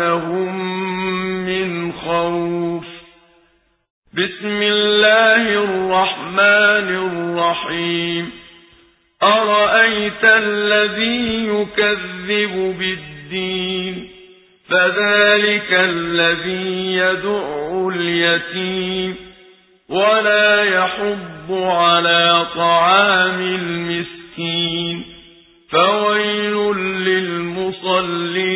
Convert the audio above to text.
وآمنهم من خوف بسم الله الرحمن الرحيم أرأيت الذي يكذب بالدين فذلك الذي يدع اليتيم ولا يحض على طعام المسكين فويل للمصلين